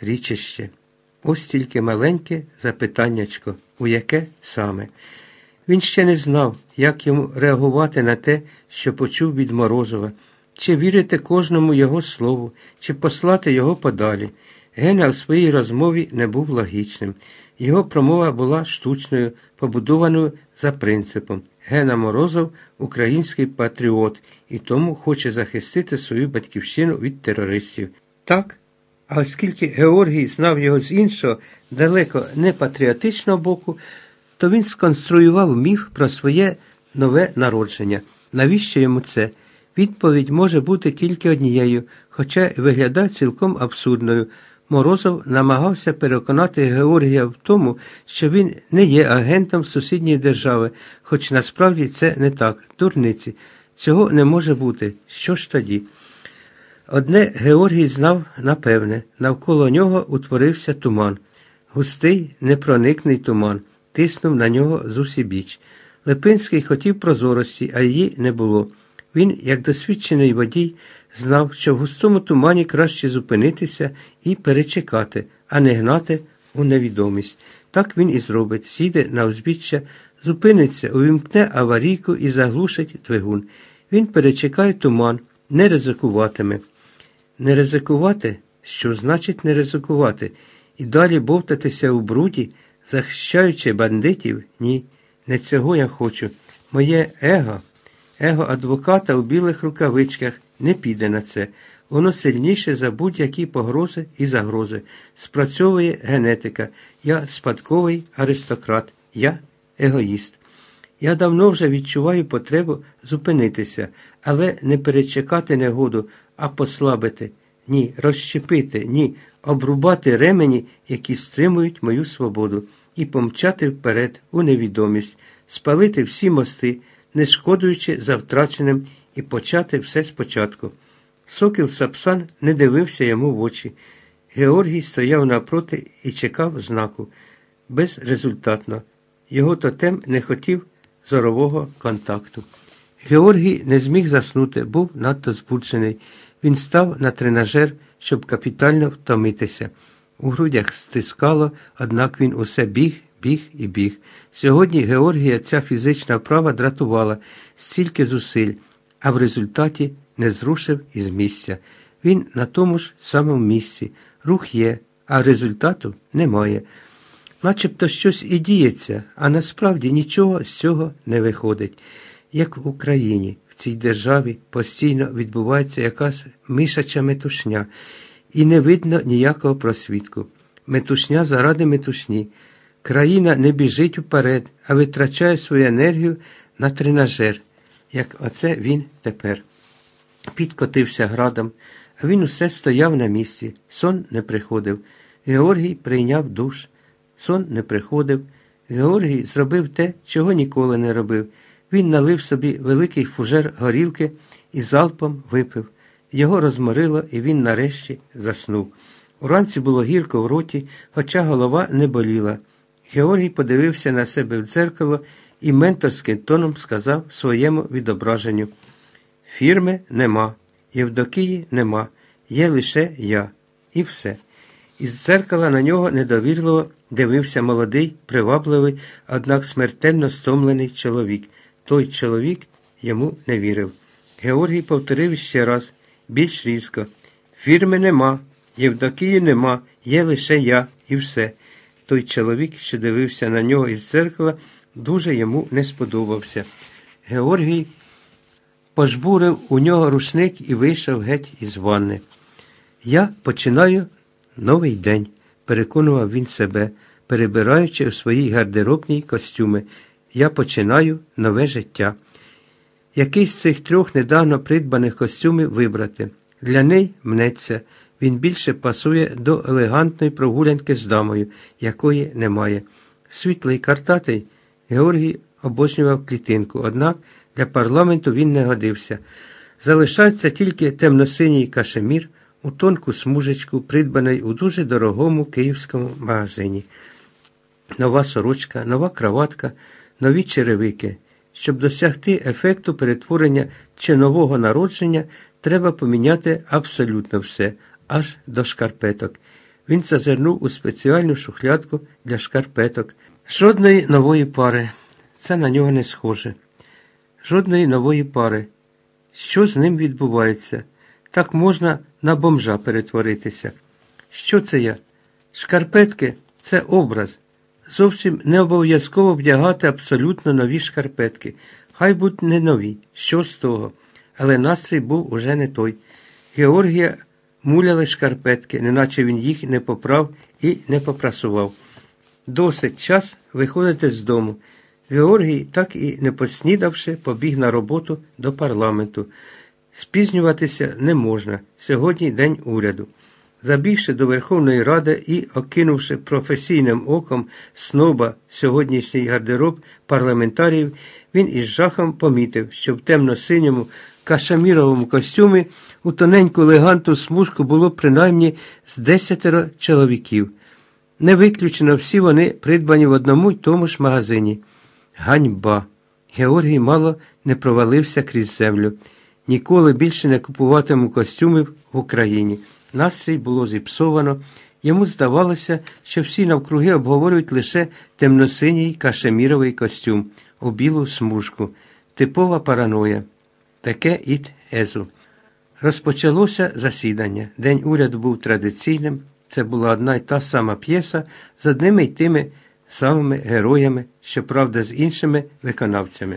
річище. Ось тільки маленьке запитаннячко, у яке саме. Він ще не знав, як йому реагувати на те, що почув від Морозова, чи вірити кожному його слову, чи послати його подалі. Гена в своїй розмові не був логічним. Його промова була штучною, побудованою за принципом. Гена Морозов український патріот і тому хоче захистити свою батьківщину від терористів. Так, а оскільки Георгій знав його з іншого, далеко не патріотичного боку, то він сконструював міф про своє нове народження. Навіщо йому це? Відповідь може бути тільки однією, хоча виглядає цілком абсурдною. Морозов намагався переконати Георгія в тому, що він не є агентом сусідньої держави, хоч насправді це не так, дурниці. Цього не може бути. Що ж тоді? Одне Георгій знав напевне, навколо нього утворився туман. Густий, непроникний туман, тиснув на нього з усібіч. Липинський хотів прозорості, а її не було. Він, як досвідчений водій, знав, що в густому тумані краще зупинитися і перечекати, а не гнати у невідомість. Так він і зробить, сіде на узбіччя, зупиниться, увімкне аварійку і заглушить двигун. Він перечекає туман, не ризикуватиме. Не ризикувати? Що значить не ризикувати? І далі бовтатися у бруді, захищаючи бандитів? Ні, не цього я хочу. Моє его, его адвоката у білих рукавичках не піде на це. Воно сильніше за будь-які погрози і загрози. Спрацьовує генетика. Я спадковий аристократ, я егоїст. Я давно вже відчуваю потребу зупинитися, але не перечекати негоду, а послабити, ні, розщепити, ні, обрубати ремені, які стримують мою свободу, і помчати вперед у невідомість, спалити всі мости, не шкодуючи за втраченим, і почати все спочатку. Сокіл Сапсан не дивився йому в очі. Георгій стояв напроти і чекав знаку. Безрезультатно. Його тотем не хотів зорового контакту. Георгій не зміг заснути, був надто збуджений. Він став на тренажер, щоб капітально втомитися. У грудях стискало, однак він усе біг, біг і біг. Сьогодні Георгія ця фізична вправа дратувала стільки зусиль, а в результаті не зрушив із місця. Він на тому ж самому місці. Рух є, а результату немає. Начебто щось і діється, а насправді нічого з цього не виходить. Як в Україні, цій державі постійно відбувається якась мишача метушня, і не видно ніякого просвітку. Метушня заради метушні. Країна не біжить вперед, а витрачає свою енергію на тренажер, як оце він тепер. Підкотився градом, а він усе стояв на місці. Сон не приходив. Георгій прийняв душ. Сон не приходив. Георгій зробив те, чого ніколи не робив. Він налив собі великий фужер горілки і залпом випив. Його розморило, і він нарешті заснув. Уранці було гірко в роті, хоча голова не боліла. Георгій подивився на себе в дзеркало і менторським тоном сказав своєму відображенню: Фірми нема, Євдокії нема, є лише я. І все. Із дзеркала на нього недовірливо дивився молодий, привабливий, однак смертельно стомлений чоловік. Той чоловік йому не вірив. Георгій повторив ще раз, більш різко. Фірми нема, Євдокії нема, є лише я і все. Той чоловік, що дивився на нього із дзеркала, дуже йому не сподобався. Георгій пожбурив у нього рушник і вийшов геть із ванни. Я починаю новий день, переконував він себе, перебираючи у своїй гардеробній костюми. Я починаю нове життя. Який з цих трьох недавно придбаних костюмів вибрати? Для неї мнеться. Він більше пасує до елегантної прогулянки з дамою, якої немає. Світлий картатий Георгій обожнював клітинку, однак для парламенту він не годився. Залишається тільки темносиній кашемір у тонку смужечку, придбаний у дуже дорогому київському магазині. Нова сорочка, нова краватка, нові черевики. Щоб досягти ефекту перетворення чи нового народження, треба поміняти абсолютно все, аж до шкарпеток. Він зазирнув у спеціальну шухлядку для шкарпеток. Жодної нової пари. Це на нього не схоже. Жодної нової пари. Що з ним відбувається? Так можна на бомжа перетворитися. Що це я? Шкарпетки це образ. Зовсім не обов'язково вдягати абсолютно нові шкарпетки. Хай будуть не нові. Що з того? Але настрій був уже не той. Георгія муляли шкарпетки, неначе він їх не поправ і не попрасував. Досить час виходити з дому. Георгій, так і не поснідавши, побіг на роботу до парламенту. Спізнюватися не можна. Сьогодні день уряду. Забігши до Верховної Ради і окинувши професійним оком сноба сьогоднішній гардероб парламентарів, він із жахом помітив, що в темно-синьому кашаміровому костюмі у тоненьку елегантну смужку було принаймні з десятеро чоловіків. Не виключено всі вони придбані в одному й тому ж магазині. Ганьба. Георгій мало не провалився крізь землю. Ніколи більше не купуватиму костюмів в Україні. Настрій було зіпсовано. Йому здавалося, що всі навкруги обговорюють лише темносиній кашеміровий костюм у білу смужку. Типова параноя. Таке іт езу. Розпочалося засідання. День уряду був традиційним. Це була одна й та сама п'єса з одними й тими самими героями, щоправда, з іншими виконавцями.